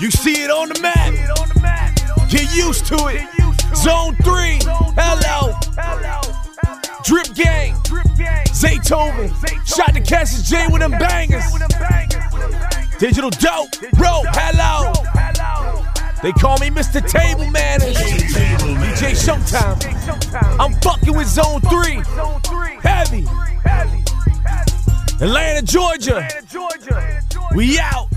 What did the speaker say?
You see it on the map. Get used to it. Zone 3. Hello. Drip Gang. Zaytoven. Shot the Cassius J with them bangers. Digital Dope. Bro, hello. They call me Mr. Table Manners. DJ Showtime. I'm fucking with Zone 3. Heavy. Atlanta, Georgia. We out.